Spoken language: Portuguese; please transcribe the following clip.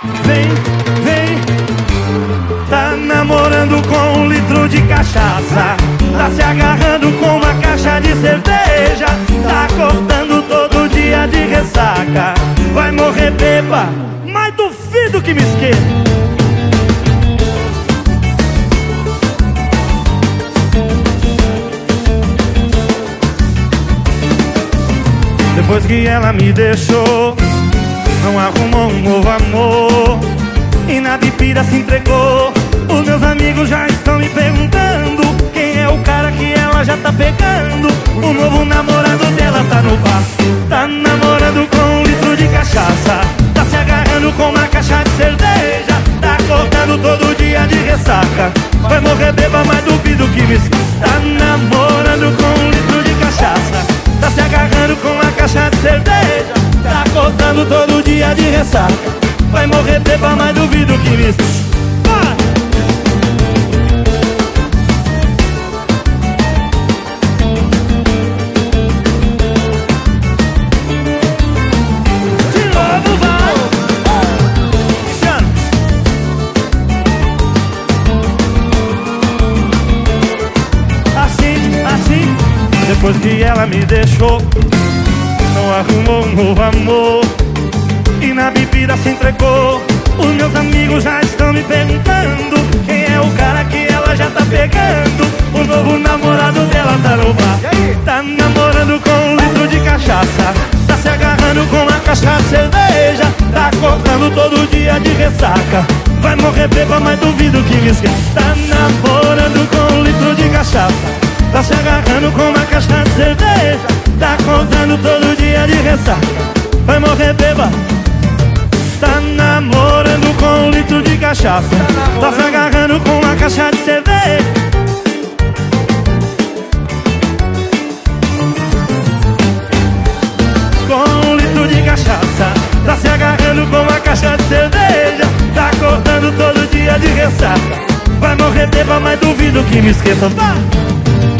Vem, vem. Tá namorando com um litro de cachaça. Tá se agarrando com uma caixa de cerveja. Tá acordando todo dia de ressaca. Vai morrer beba, mas duvido que me esqueça. Depois que ela me deixou Não arrumou um novo amor. E na bebida se entregou. Os meus amigos já estão me perguntando Quem é o cara que ela já tá pegando. O novo namorado dela tá no bar Tá namorando com um litro de cachaça. Tá se agarrando com uma caixa de cerveja Tá acordando todo dia de ressaca. Vai morrer beba, mas duvido que me Tá namorando com um litro de cachaça. Tá se agarrando com uma caixa de cerveja Tá acordando todo de ressaca Vai morrer beba, mas duvido que me... De novo vai! Assim, assim Depois que ela me deixou Não arrumou um novo amor E na bebida se entregou Os meus amigos já estão me perguntando Quem é o cara que ela já tá pegando. O novo namorado dela tá no bar. Tá namorando com um litro de cachaça. Tá se agarrando com uma caixa de cerveja. Tá acordando todo dia de ressaca. Vai morrer beba, mas duvido que me esqueça. Tá namorando com um litro de cachaça. Tá se agarrando com uma caixa de cerveja. Tá acordando todo dia de ressaca. Vai morrer beba Tá namorando com um litro de cachaça. Tá se agarrando com uma caixa de cerveja Com um litro de cachaça. Tá se agarrando com uma caixa de cerveja. Tá acordando todo dia de ressaca. Vai morrer beba, mas duvido que me esqueça. Vai!